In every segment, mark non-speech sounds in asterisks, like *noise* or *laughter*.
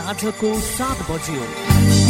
साँझको सात बज्यो।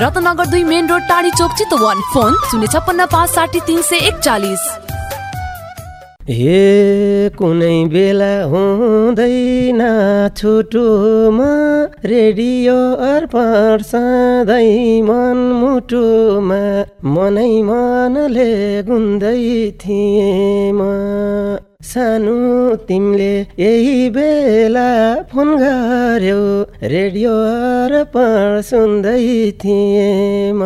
रत्नगर दुई मेन रोड टाढी चोक चितवन। फोन शून्य छप्पन्न पाँच साठी तिन सय एकचालिस। हे कुनै बेला हुँदैन छुटुमा रेडियो अर्पण सधैँ मन मुटुमा मनै मनले गुन्दै थिएँ म सानो तिमीले यही बेला फोन गर्यो रेडियो अर्पण सुन्दै थिएँ म।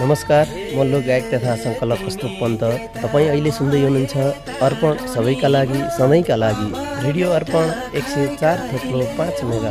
नमस्कार म लोक गायक तथा सङ्कलक कस्तो पन्त। तपाईँ अहिले सुन्दै हुनुहुन्छ अर्पण सबैका लागि सधैँका लागि रेडियो अर्पण एक सय चार थोप्लो पाँच मेगा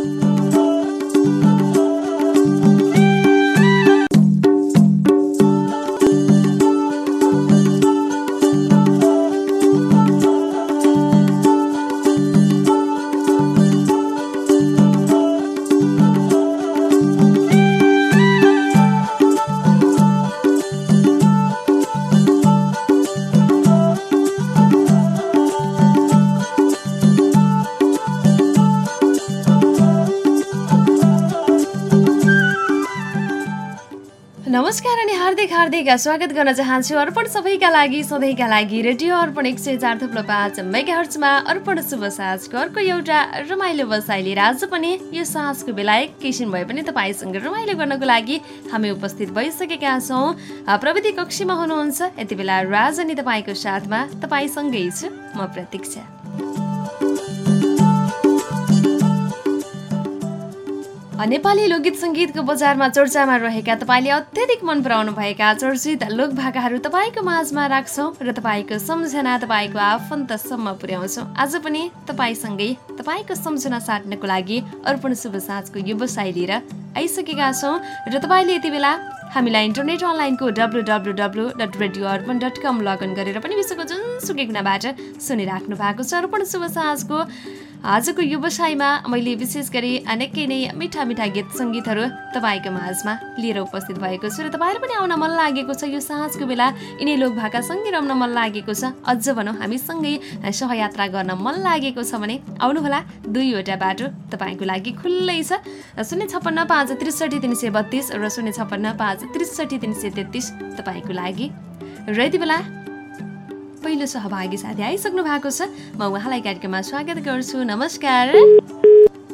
नमस्कार अनि हार्दिक हार्दिक स्वागत गर्न चाहन्छु अर्पण सबैका लागि सधैँका लागि रेडियो अर्पण एक सय चार थुप्रो पाँच मेगा हर्चमा अर्पण शुभ साँझको अर्को एउटा रमाइलो बसाइ लिएर आज पनि यो साँझको बेला एकैछिन भए पनि तपाईँसँग रमाइलो गर्नको लागि हामी उपस्थित भइसकेका छौँ। प्रविधि कक्षीमा हुनुहुन्छ यति बेला राजनी तपाईँको साथमा तपाईँसँगै छु म प्रतीक्षा। नेपाली लोकगीत सङ्गीतको बजारमा चर्चामा रहेका तपाईँले अत्यधिक मन पराउनु भएका चर्चित लोकभाकाहरू तपाईँको माझमा राख्छौँ र तपाईँको सम्झना तपाईँको आफन्तसम्म पुर्याउँछौँ। आज पनि तपाईँसँगै तपाईँको सम्झना साट्नको लागि अर्पण शुभ साँझको व्यवसाय लिएर आइसकेका छौँ र तपाईँले यति बेला हामीलाई इन्टरनेट अनलाइनको W W W dot radio Arpan dot com login गरेर पनि विश्वको जुनसुकै कुनाबाट सुनिराख्नु भएको छ। अर्पण शुभ साँझको आजको व्यवसायमा मैले विशेष गरी निकै नै मिठा मिठा गीत सङ्गीतहरू तपाईँको माझमा लिएर उपस्थित भएको छु र तपाईँहरू पनि आउन मन लागेको छ यो साँझको बेला। यिनै लोक भाकासँगै रम्न मन लागेको छ। अझ भनौँ हामीसँगै सहयात्रा गर्न मन लागेको छ भने आउनुहोला दुईवटा बाटो तपाईँको लागि खुल्लै छ। शून्य छप्पन्न पाँच त्रिसठी तिन सय बत्तिस र शून्य छप्पन्न पाँच त्रिसठी तिन सय तेत्तिस तपाईँको लागि। र यति बेला पहिलो सहभागी साथी आइसक्नु भएको छ। म उहाँलाई कार्यक्रममा स्वागत गर्छु। नमस्कार।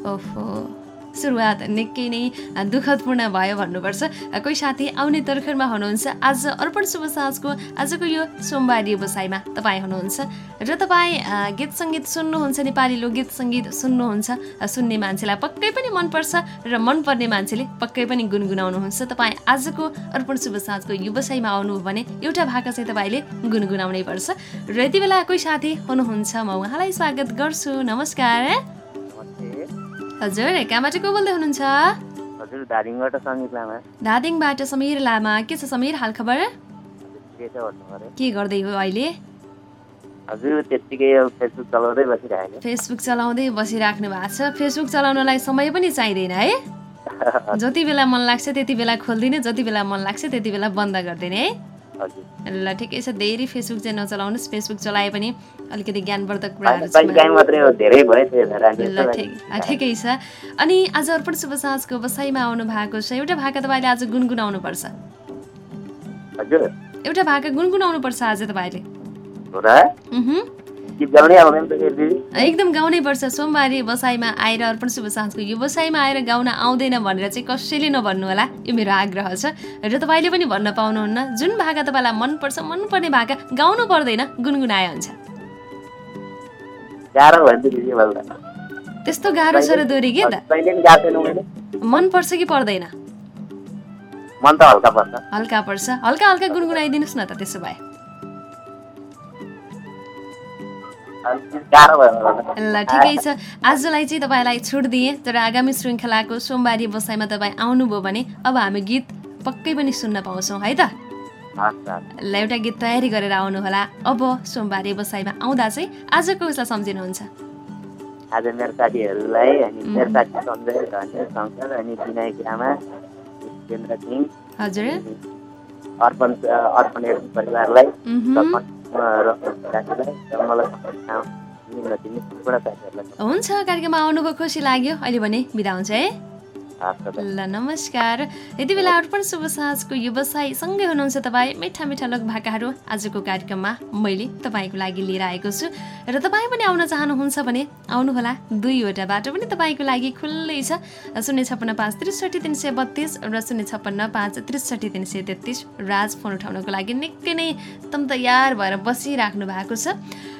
ओहो। सुरुवात निकै नै दुःखदपूर्ण भयो भन्नुपर्छ। कोही साथी आउने तर्खरमा हुनुहुन्छ। आज अर्पण शुभ साँझको आजको यो सोमबार व्यवसायमा तपाईँ हुनुहुन्छ। र तपाईँ गीत सङ्गीत सुन्नुहुन्छ नेपाली लोकगीत सङ्गीत सुन्नुहुन्छ। सुन्ने मान्छेलाई पक्कै पनि मनपर्छ र मनपर्ने मान्छेले पक्कै पनि गुनगुनाउनुहुन्छ। तपाईँ आजको अर्पण शुभ साँझको व्यवसायमा आउनुभयो भने एउटा भाका चाहिँ तपाईँले गुनगुनाउनै पर्छ। र यति बेला कोही साथी हुनुहुन्छ म उहाँलाई स्वागत गर्छु। नमस्कार। हजुर कहाँबाट को बोल्दै हुनुहुन्छ? हजुर धादिङबाट समीर लामा। धादिङबाट समीर लामा। के छ समीर हाल खबर? के गर्दै हो अहिले? हजुर त्यत्तिकै फेसबुक चलाउँदै बसिरहेको। फेसबुक चलाउँदै बसिराख्नु भएको छ। फेसबुक चलाउनलाई समय पनि चाहिँदैन है? *laughs* जति बेला मन लाग्छ त्यति बेला खोलिदिने जति बेला मन लाग्छ त्यति बेला बन्द गरिदिने है? ल ठिकै छ धेरै फेसबुक चाहिँ नचलाउनुहोस्। फेसबुक चलाए पनि अलिकति ज्ञानवर्धक कुराहरू ल ठिक छ। अनि आज अर्पण शुभ साँझको बसाइमा आउनु भएको छ। एउटा भाका तपाईँले आज गुनगुनाउनु पर्छ एउटा भाका गुनगुनाउनु पर्छ आज तपाईँले। त एकदम गाउनै पर्छ। सोमबारे बसाइमा आएर अर्पण शुभ साँझको यो बसाइमा आएर गाउन आउँदैन भनेर चाहिँ कसैले नभन्नु होला यो मेरो आग्रह छ। र तपाईँले पनि भन्न पाउनुहुन्न जुन भाका तपाईँलाई मनपर्छ मनपर्ने भाका गाउनु पर्दैन गुनगुनाए हुन्छ। त त। त्यस्तो गाह्रो छ र गएको छैन मैले। मनपर्छ कि पर्दैन? त हल्का पर्छ। हल्का हल्का गुनगुनाइदिनुहोस् न त त्यसो भए। ल ठिकै छ। *laughs* आजलाई चाहिँ तपाईँलाई छुट दिएँ तर आगामी श्रृङ्खलाको सोमबारे बसाइमा तपाईँ आउनुभयो भने अब हामी गीत पक्कै पनि सुन्न पाउँछौँ है त? ल एउटा गीत तयारी गरेर आउनुहोला। अब सोमबारे बसाइमा आउँदा चाहिँ आजको उसलाई सम्झिनुहुन्छ। आज मेरो साथीहरूलाई अनि मेरो साथी सञ्जय धन्य शङ्कर अनि विनायक लामा जितेन्द्र सिंह हजुर अर्पण अर्पण परिवारलाई हुन्छ कार्यक्रममा आउनुभयो खुसी लाग्यो। अहिले भने बिदा हुन्छ है। ल नमस्कार। यति बेला अर्पण शुभ साँझको व्यवसाय सँगै हुनुहुन्छ तपाईँ मिठा मिठा लोक भाकाहरू। आजको कार्यक्रममा मैले तपाईँको लागि लिएर आएको छु। र तपाईँ पनि आउन चाहनुहुन्छ भने आउनुहोला। दुईवटा बाटो पनि तपाईँको लागि खुल्लै छ। शून्य छप्पन्न पाँच त्रिसठी तिन सय बत्तिस र शून्य छप्पन्न पाँच त्रिसठी तिन सय तेत्तिस। राज फोन उठाउनको लागि निकै नै एकदम तयार भएर बसिराख्नु भएको छ।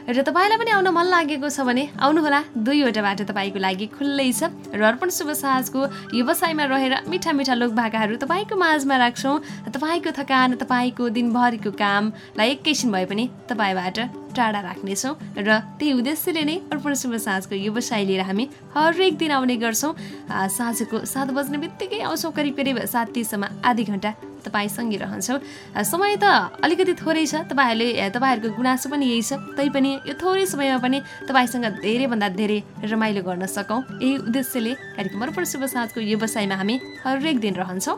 र तपाईँलाई पनि आउन मन लागेको छ भने आउनुहोला दुईवटा बाटो तपाईँको लागि खुल्लै छ र अर्पण शुभ साँझको व्यवसायमा रहेर मिठा मिठा लोक भाकाहरू तपाईँको माझमा राख्छौँ। तपाईँको थकान तपाईँको दिनभरिको कामलाई एकैछिन भए पनि तपाईँबाट टाढा राख्नेछौँ र त्यही उद्देश्यले नै अर्पण शुभ साँझको व्यवसाय लिएर हामी हरेक दिन आउने गर्छौँ। साँझको सात बज्ने बित्तिकै आउँछौँ करिब करिब सात तिससम्म आधी घन्टा तपाईँसँगै रहन्छौँ। समय त अलिकति थोरै छ तपाईँहरूले तपाईँहरूको गुनासो पनि यही छ तैपनि यो थोरै समयमा पनि तपाईँसँग धेरैभन्दा धेरै रमाइलो गर्न सकौँ। यही उद्देश्यले कार्यक्रम अर्पण शुभ साँझको व्यवसायमा हामी हरेक दिन रहन्छौँ।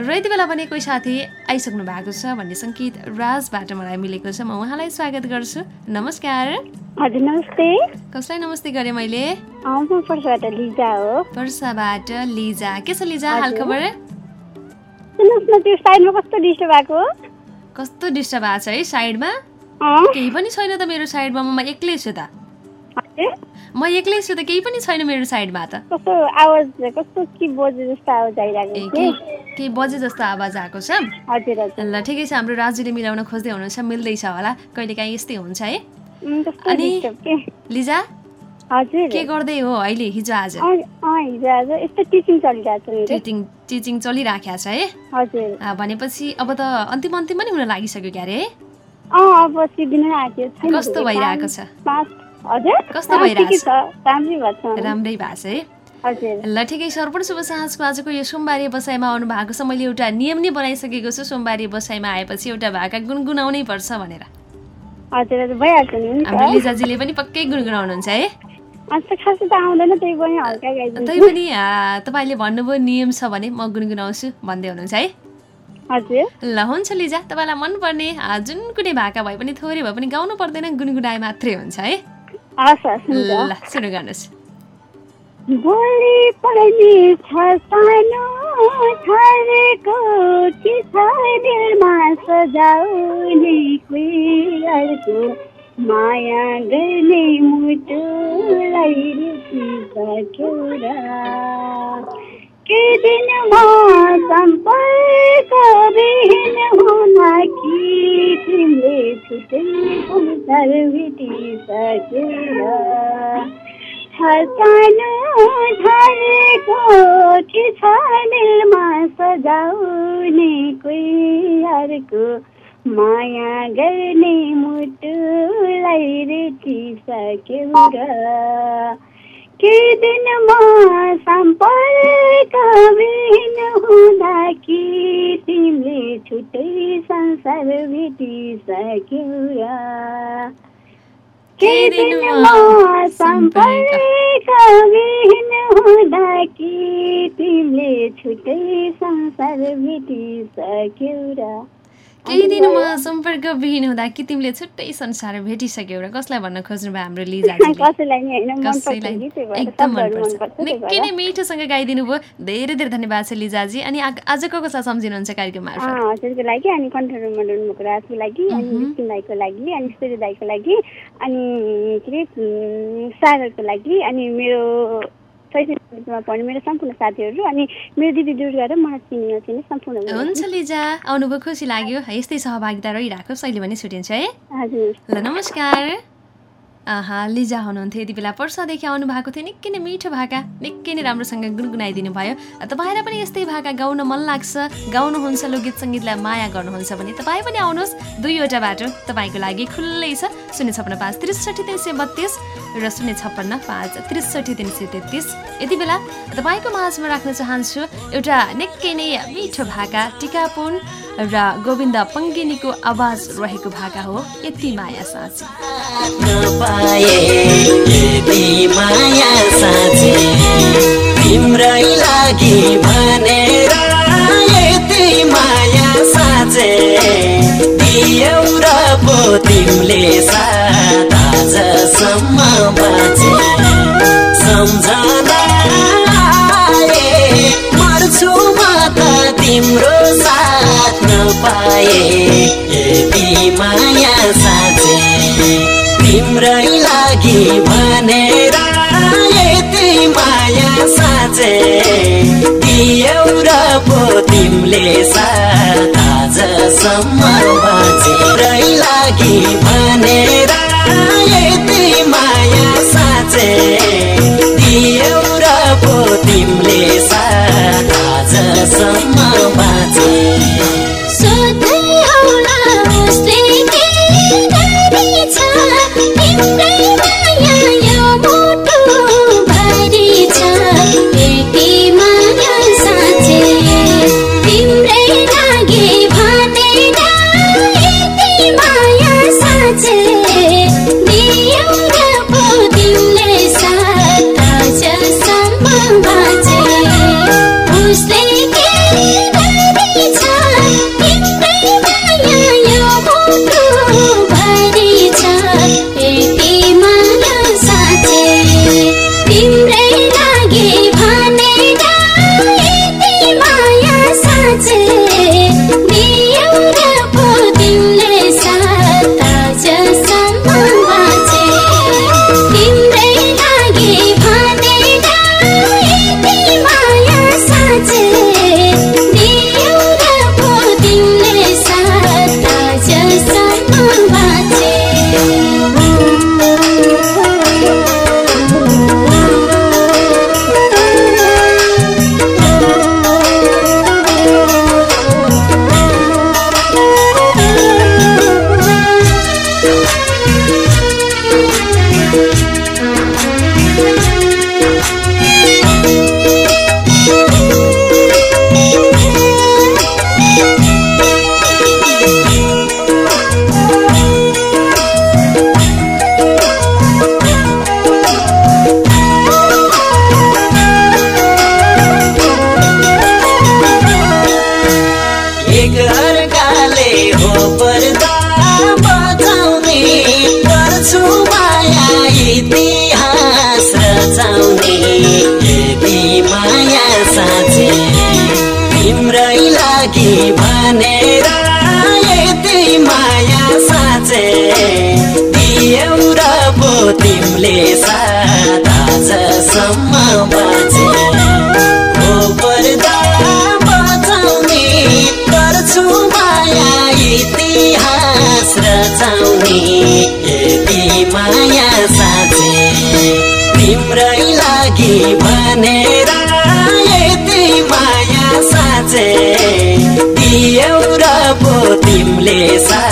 र यति बेला पनि कोही साथी आइसक्नु भएको छ भन्ने सङ्केत राजबाट मलाई मिलेको छ। म उहाँलाई स्वागत गर्छु। नमस्कार। हजुर नमस्ते। कसलाई नमस्ते गरेँ मैले? पर्सबाट लिजा हो। वर्षाबाट लिजा। के छ लिजा त्यो साइडमा कस्तो डिस्टर्ब भएको छ है साइडमा? केही पनि छैन त मेरो साइडमा म एक्लै छु त। म एक्लै छु त केही पनि छैन मेरो साइडमा त। कस्तो आवाज कस्तो के बजे जस्तो आवाज ए आइरहेको के थियो के बजे जस्तो आवाज आएको छ? हजुर ल ठिकै छ हाम्रो राजुले मिलाउन खोज्दै हुनुहुन्छ मिल्दैछ होला। कहिलेकाहीँ यस्तै हुन्छ है। अनि? लिजा? हजुर। के गर्दै हो अहिले हिजो आज? हिजो आज यस्तो टिचिङ चलिरहेको छ टिचिङ टिचिङ चलिराखेको छ है। हजुर। भनेपछि अब त अन्तिम अन्तिम पनि हुन लागिसक्यो क्यारे है। अँ अब आएको कस्तो भइरहेको छ? कस्तो भइरहेको छ? राम्रै भएको छ। है। ल ठिकै छ। अर्पण शुभ साँझको आजको यो सोमबारे बसाइमा आउनु भएको छ। मैले एउटा नियम नै बनाइसकेको छु। सोमबारे बसाइमा आएपछि एउटा भाका गुनगुनाउनै पर्छ भनेर। हाम्रो लिजाजीले पनि पक्कै गुनगुनाउनुहुन्छ है। त पनि तपाईँले भन्नुभयो नियम छ भने म गुनगुनाउँछु भन्दै हुनुहुन्छ है। ल हुन्छ लिजा। तपाईँलाई मनपर्ने जुन कुनै भाका भए पनि थोरै भए पनि गाउनु पर्दैन गुनगुनाए मात्रै हुन्छ है। ल सुरु गर्नुहोस् छ सानो छरेको कि छ दिलमा सजाउने कोही अर्को माया गर्ने मुटुलाई रुचिसक्यो र के दिनमा सम्पर्क बिहीन हुन कि तिमीले छुट्टै संसार भेटिसकेर सानो झरेको कि छ दिलमा सजाउने कोही अर्को माया गर्ने मुटुलाई रेटिसक्यौ र के दिनमा सम्पर्क बिहीन हुँदा कि तिमीले छुट्टै संसार भेटिसक्यौ के दिनमा सम्पर्क बिहीन हुँदा कि तिमीले छुट्टै संसार भेटिसक्यौ र केही दिनमा सम्पर्कविहीन हुँदा कि तिमीले छुट्टै संसार भेटिसक्यौ र कसलाई भन्न खोज्नु भयो हाम्रो *laughs* भएर एकदम मनपर्छ। निकै नै मिठोसँग गाइदिनु भयो। धेरै धेरै धन्यवाद छ लिजाजी। अनि आजको कसलाई सम्झिनुहुन्छ कार्यक्रम हजुरको लागि अनि कन्ट्रोलमा डुल्नुको राजको लागि अनि दाईको लागि अनि सूर्य दाईको लागि अनि के अरे लागि अनि मेरो शैक्षिकमा पढ्ने मेरो सम्पूर्ण साथीहरू अनि मेरो दिदी दुर्गा र मलाई नचिन्ने सम्पूर्ण हुन्छ लिजा आउनुभयो खुसी लाग्यो। यस्तै सहभागिता रहिराखोस् अहिले भने छुट्टिन्छ है। हजुर। ल नमस्कार। आहा लिजा हुनुहुन्थ्यो यति बेला। पर्सादेखि आउनु भएको थियो निकै नै मिठो भाका। निकै नै राम्रोसँग गुनगुनाइदिनु भयो। तपाईँलाई पनि यस्तै भाका गाउन मन लाग्छ। गाउनुहुन्छ लोकगीत सङ्गीतलाई माया गर्नुहुन्छ भने तपाईँ पनि आउनुहोस्। दुईवटा बाटो तपाईँको लागि खुल्लै छ। शून्य छप्पन्न पाँच त्रिसठी तिन सय बत्तिस र शून्य छप्पन्न पाँच त्रिसठी तिन सय तेत्तिस। यति बेला तपाईँको माझमा राख्न चाहन्छु एउटा निकै नै मिठो भाका टिकापुन र गोविन्द पङ्गिनीको आवाज रहेको भाका हो। यति माया साँची। नपाए यति माया साँचे तिम्रै लागि भनेर यति माया साँचे र पो तिमीले साथ आजसम्म बाँचे सम्झना मर्छु म त तिम्रो साथ नपाए यति माया साँचे तिम्रै लागि भनेर यति माया साँचे। दियौ र पो तिमीले साथ। आजसम्म बाँचे तिम्रै लागि भनेर दियौ र पो तिमीले साथ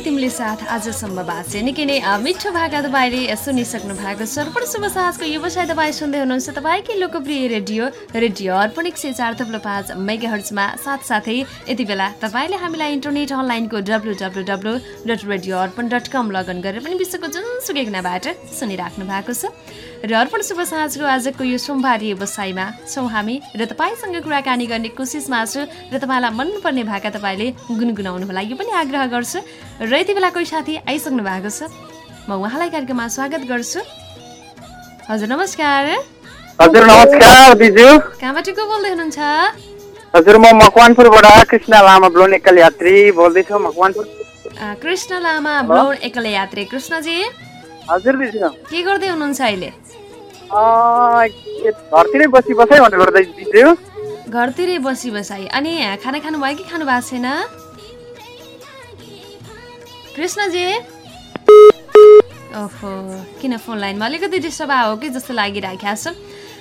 तिमीले साथ आजसम्म बाँचे। निकै नै मिठो भाका तपाईँले सुनिसक्नु भएको छ। अर्पण शुभ साँझको व्यवसाय तपाईँ सुन्दै हुनुहुन्छ तपाईँकै लोकप्रिय रेडियो रेडियो अर्पण एक सय चार थप्लो पाँच मेगा हर्चमा साथसाथै यति बेला तपाईँले हामीलाई इन्टरनेट अनलाइनको W W W dot radio Arpan dot com login गरेर पनि विश्वको जुनसुकै कुनाबाट सुनिराख्नु भएको छ। र अर्पण शुभ साँझको आजको यो सोमबारी व्यवसायमा छौँ हामी र तपाईँसँग कुराकानी गर्ने कोसिसमा छु र तपाईँलाई मनपर्ने भाका तपाईँले गुनगुनाउनुको लागि पनि आग्रह गर्छु। यति बेला कोही साथी आइसक्नु भएको छ म उहाँलाई कार्यक्रममा स्वागत गर्छु। हजुर नमस्कार। हजुर नमस्कार दिजु कहाँबाट को बोल्दै हुनुहुन्छ? हजुर म मकवानपुरबाट कृष्ण लामा ब्लोन एकल यात्री बोल्दैछु मकवानपुर। कृष्ण लामा ब्लोन एकल यात्री कृष्णजी। हजुर दिजु के गर्दै हुनुहुन्छ अहिले? घरतिरै बसी बसाइ भनेर गर्दै दिजु घरतिरै बसी बसाई अनि खाना खानुभयो कि खानु भएको छैन? कृष्णजी। ओहो किन फोन लाइनमा? अलिकति डिस्टर्ब आयो कि जस्तो लागिराखेको छ।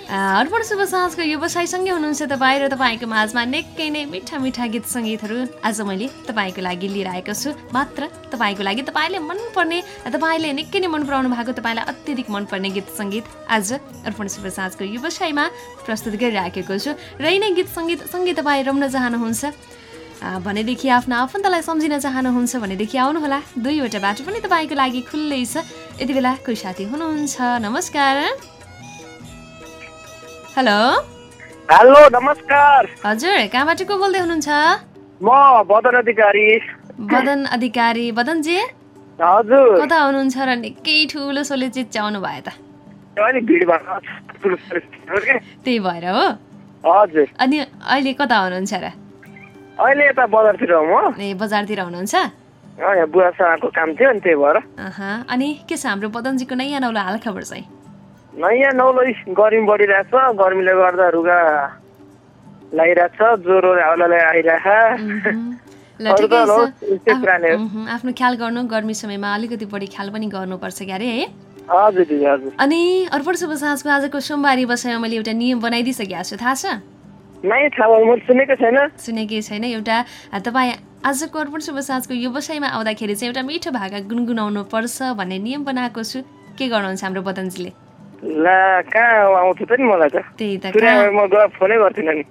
अर्पण शुभ साँझको व्यवसायसँगै हुनुहुन्छ तपाईँ र तपाईँको माझमा निकै नै मिठा मिठा गीत सङ्गीतहरू। आज मैले तपाईँको लागि लिएर आएको छु। मात्र तपाईँको लागि तपाईँले मनपर्ने तपाईँले निकै नै मन पराउनु भएको तपाईँलाई अत्यधिक मनपर्ने गीत सङ्गीत आज अर्पण शुभ साँझको व्यवसायमा प्रस्तुत गरिराखेको छु। र यिनै गीत सङ्गीत सँगै तपाईँ रम्न चाहनुहुन्छ। भनेदेखि आफ्नो आफन्तलाई सम्झिन चाहनुहुन्छ भनेदेखि आउनुहोला। दुईवटा बाटो पनि तपाईँको लागि खुल्लै छ। यति बेला कोही साथी हुनुहुन्छ। नमस्कार। हेलो। हेलो नमस्कार। हजुर कहाँबाट को बोल्दै हुनुहुन्छ? म बदन अधिकारी। बदन अधिकारी। बदनजी? हजुर। कता हुनुहुन्छ र निकै ठुलो सोले चिच्याउनु भयो त। त्यही भएर हो। हजुर। अनि अहिले कता हुनुहुन्छ र? अहिले यता बजारतिर हो म। ए बजारतिर हुनुहुन्छ? बुवासँगको काम थियो अनि त्यही भएर। अनि के छ हाम्रो बदनजीको नयाँ नौलो हालखबर चाहिँ? नयाँ नौलो गर्मी बढिरहेछ गर्मीले गर्दा रुगा लगाइरहेछ ज्वरो हाउलाले आइरहेछ आफ्नो ख्याल गर्नु गर्मी समयमा अलिकति बढी ख्याल पनि गर्नुपर्छ क्यारे है? हजुर अनि अर्पण शुभ साँझको आजको सोमबारी बसाइमा मैले एउटा नियम बनाइदिइसकेको छु थाहा छ? नै सुनेको छैन। एउटा तपाईँ आजको अर्पण शुभ साँझको यो बसाइमा आउँदाखेरि चाहिँ एउटा मिठो भाका गुनगुनाउनु पर्छ भन्ने नियम बनाएको छु। के गर्नुहुन्छ हाम्रो बदनजीले? ला कहाँ आउँथ्यो त नि मलाई त। त्यही म फोनै गर्थेन नि।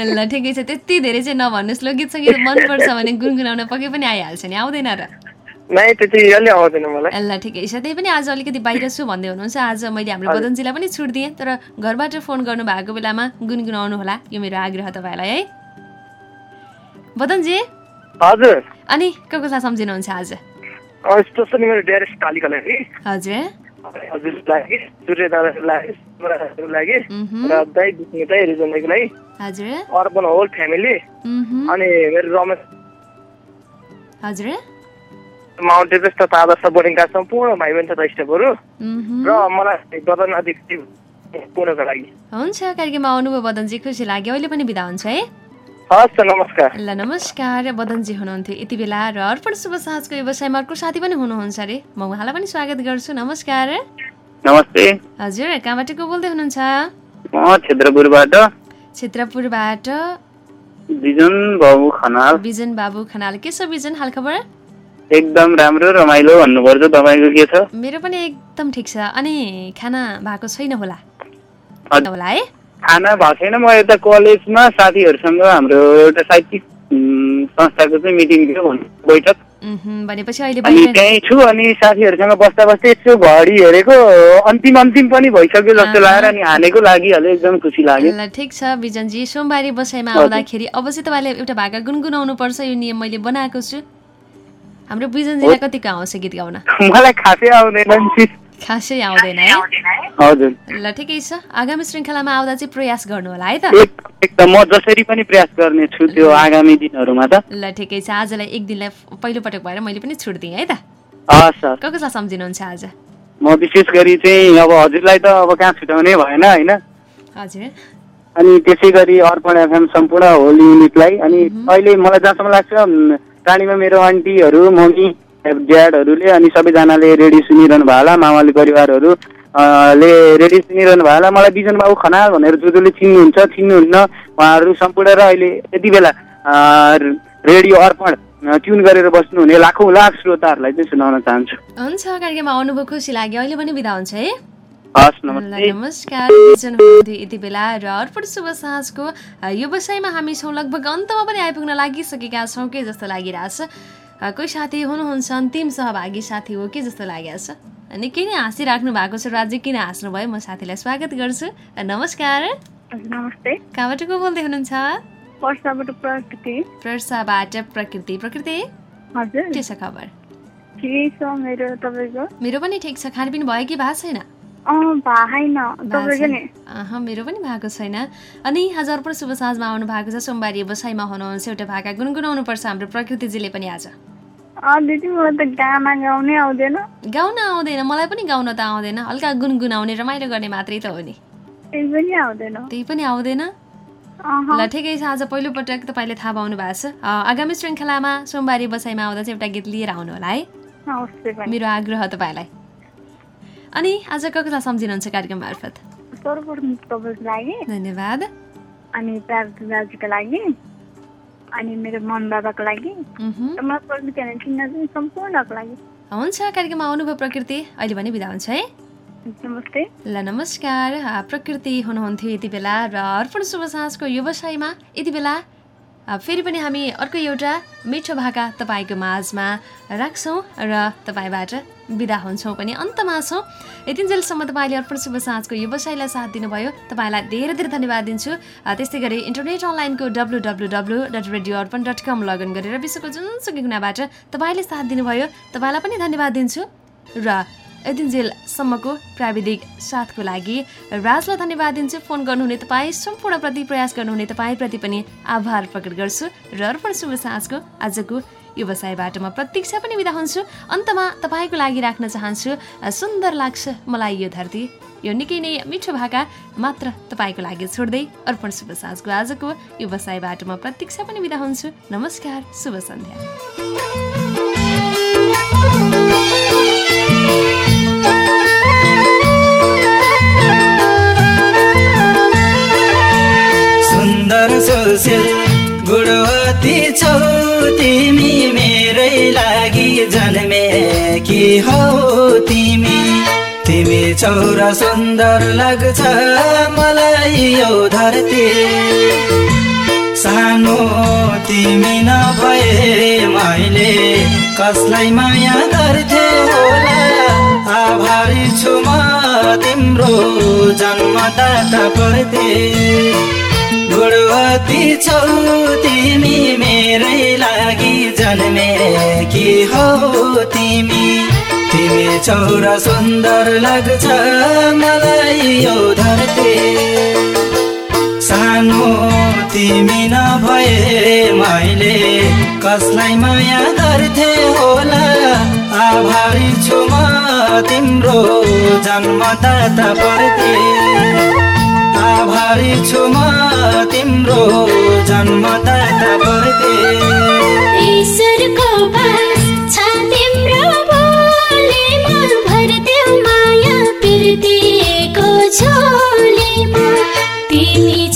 *laughs* ल ठिकै छ त्यति धेरै चाहिँ नभन्नुहोस् लोकगीत सङ्गीत मनपर्छ भने गुनगुनाउन पक्कै पनि आइहाल्छ नि आउँदैन र। ल ठिकै छ। त्यही पनि आज अलिकति बाहिर छु भन्दै हुनुहुन्छ। आज मैले हाम्रो। बदनजीलाई पनि छुट दिएँ तर घरबाट फोन गर्नु भएको बेलामा गुनगुनाउनु होला। यो मेरो आग्रह तपाईँलाई है? बदनजी? हजुर। अनि को कसलाई सम्झिनुहुन्छ आज? हजुर। Arpan whole family. अनि मेरो रमेश। हजुर। माउन्ट एभरेस्ट तथा आदर्श बोर्डिङका सम्पूर्ण भाइ बहिनी तथा स्टाफहरू। र मलाई बदन अधिक पुनःको लागि। हुन्छ कार्यक्रममा आउनुभयो बदनजी खुसी लाग्यो। अहिले पनि बिदा हुन्छ है? हस् त नमस्कार। ल नमस्कार। बदनजी हुनुहुन्थ्यो यति बेला र अर्पण शुभ साँझको व्यवसायमा अर्को साथी पनि हुनुहुन्छ अरे। म उहाँलाई पनि स्वागत गर्छु। नमस्कार। नमस्ते। हजुर कहाँबाट को बोल्दै हुनुहुन्छ? म क्षेत्रपुरबाट क्षेत्रपुरबाट बिजुन बाबु खनाल। बिजन बाबु खनाल। के छ बिजन हालखबर? एकदम राम्रो रमाइलो भन्नुपर्छ तपाईँको के छ? मेरो पनि एकदम ठिक छ। अनि खाना भएको छैन होला। होला है? खाना भएको छैन। म यता कलेजमा साथीहरूसँग हाम्रो एउटा साहित्यिक संस्थाको चाहिँ मिटिङ थियो बैठक। भनेपछि अहिले अनि त्यहीँ छु अनि साथीहरूसँग बस्दा बस्दै यसो घडी हेरेको अन्तिम अन्तिम पनि भइसक्यो जस्तो। लागेर अनि हानेको लागिहाल्यो एकदम खुसी लाग्यो। ल ठिक छ बिजनजी। सोमबारी बसाइमा। आउँदाखेरि अवश्य तपाईँले एउटा भाका गुनगुनाउनु पर्छ यो नियम मैले बनाएको छु। हाम्रो बिजनजीलाई कतिको आउँछ गीत गाउन? मलाई खासै आउँदैन खासै आउँदैन है? हजुर। ल ठिकै छ। आगामी श्रृङ्खलामा आउँदा चाहिँ प्रयास गर्नु होला है त। एकदम म जसरी पनि प्रयास गर्ने छु त्यो आगामी दिनहरूमा त। ल ठिकै छ। आजलाई एक दिनलाई पहिलोपटक भएर मैले पनि छुट दिएँ है त। हस् को कसलाई सम्झिनुहुन्छ आज? म विशेष गरी चाहिँ अब हजुरलाई त अब कहाँ छुट्याउने भएन होइन? हजुर। अनि त्यसै गरी अर्पण एफएम सम्पूर्ण होल युनिटलाई। अनि अहिले मलाई जहाँसम्म लाग्छ टाढीमा मेरो आन्टीहरू मम्मी ड्याडहरूले अनि सबैजनाले रेडियो सुनिरहनु भयो होला। मामाली परिवारहरू ले रेडियो सुनिरहनु भयो होला। मलाई बिजन बाबु खनाल भनेर जो जसले चिन्नुहुन्छ चिन्नुहुन्न। उहाँहरू सम्पूर्ण र अहिले यति बेला रेडियो अर्पण ट्युन गरेर बस्नुहुने लाखौँ लाख श्रोताहरूलाई चाहिँ सुनाउन चाहन्छु। हुन्छ कार्यक्रममा आउनुभयो खुसी लाग्यो। अहिले पनि बिदा हुन्छ है। नमस्कार यति बेला र अर्पण शुभ साँझको अ, व्यवसायमा हामी छौँ लगभग अन्तमा पनि आइपुग्न लागिसकेका छौँ के जस्तो लागिरहेछ? कोही साथी हुनुहुन्छ अन्तिम सहभागी साथी हो के जस्तो लागिरहेछ? अनि किन हाँसिराख्नु भएको छ राज्य किन हाँस्नुभयो म साथीलाई स्वागत गर्छु। नमस्कार। नमस्ते। कहाँबाट को बोल्दै हुनुहुन्छ? प्रसाबाट प्रकृति। प्रकृति। के छ खबर? मेरो पनि ठिक छ खानपिन भयो कि भएको छैन? मेरो पनि भएको छैन। अनि आज अर्पण शुभ साँझमा आउनु भएको छ। सोमबार व्यवसायमा हुनुहुन्छ एउटा भाका गुनगुनाउनु पर्छ हाम्रो प्रकृतिजीले पनि आज। गाउनै आउँदैन। मलाई पनि गाउन त आउँदैन। हल्का गुनगुनाउने रमाइलो गर्ने मात्रै त हो नि। त्यही पनि आउँदैन। ल ठिकै छ। आज पहिलोपटक तपाईँले थाहा पाउनु भएको छ आगामी श्रृङ्खलामा सोमबारी बसाइमा आउँदा चाहिँ एउटा गीत लिएर आउनु होला है। मेरो आग्रह तपाईँलाई। अनि आज कसलाई सम्झिनुहुन्छ कार्यक्रम मार्फत? सर्वप्रथम तपाईँको लागि। धन्यवाद। अनि दाजुको लागि। अनि मेरो मम बाबाको लागि। सम्पूर्णको लागि। हुन्छ कार्यक्रममा आउनुभयो प्रकृति। अहिले पनि बिदा हुन्छ है? नमस्ते। ल नमस्कार। प्रकृति हुनुहुन्थ्यो यति बेला र अर्पण शुभ साँझको व्यवसायमा यति बेला फेरि पनि हामी अर्को एउटा मिठो भाका तपाईँको माझमा राख्छौँ र तपाईँबाट बिदा हुन्छौँ पनि। अन्तमा छौँ। यतिन्जेलसम्म तपाईँले अर्पण शुभ साँझको व्यवसायलाई साथ दिनुभयो। तपाईँलाई धेरै धेरै धन्यवाद दिन्छु। त्यस्तै गरी इन्टरनेट अनलाइनको W W W dot radio Arpan dot com login गरेर विश्वको जुनसुकै कुनाबाट तपाईँले साथ दिनुभयो। तपाईँलाई पनि धन्यवाद दिन्छु। र यतिन्जेलसम्मको प्राविधिक साथको लागि राजलाई धन्यवाद दिन्छु। फोन गर्नुहुने तपाईँ सम्पूर्णप्रति प्रयास गर्नुहुने तपाईँप्रति पनि आभार प्रकट गर्छु र अर्पण शुभ साँझको आजको व्यवसायबाट म प्रतीक्षा पनि बिदा हुन्छु। अन्तमा तपाईँको लागि राख्न चाहन्छु सुन्दर लाग्छ मलाई यो धरती। यो निकै नै मिठो भाका मात्र तपाईँको लागि छोड्दै अर्पण शुभ साँझको आजको व्यवसायबाट म प्रतीक्षा पनि बिदा हुन्छु। नमस्कार शुभ सन्ध्या। सुशील गुणवती छौ। तिमी मेरै लागि जन्मे कि हौ तिमी? तिमी छौ र सुन्दर लाग्छ मलाई यो धरती। सानो तिमी नभए मैले कसलाई माया गर्थे होला? आभारी छु म तिम्रो जन्मदाता पर्थे। गुणवती छौ तिमी मेरै लागि जन्मे। कि हौ तिमी? तिमी छौ र सुन्दर लाग्छ मलाई यो धरती। सानो तिमी नभए मैले कसलाई माया गर्थे होला? आभारी छु म तिम्रो जन्मदाता पर्थे। तयारी छु म तिम्रो जन्मदाता पर्दे ईश्वरको बास छ तिम्रो बोले मन भर देव माया पिर्दिएको छोले तिमी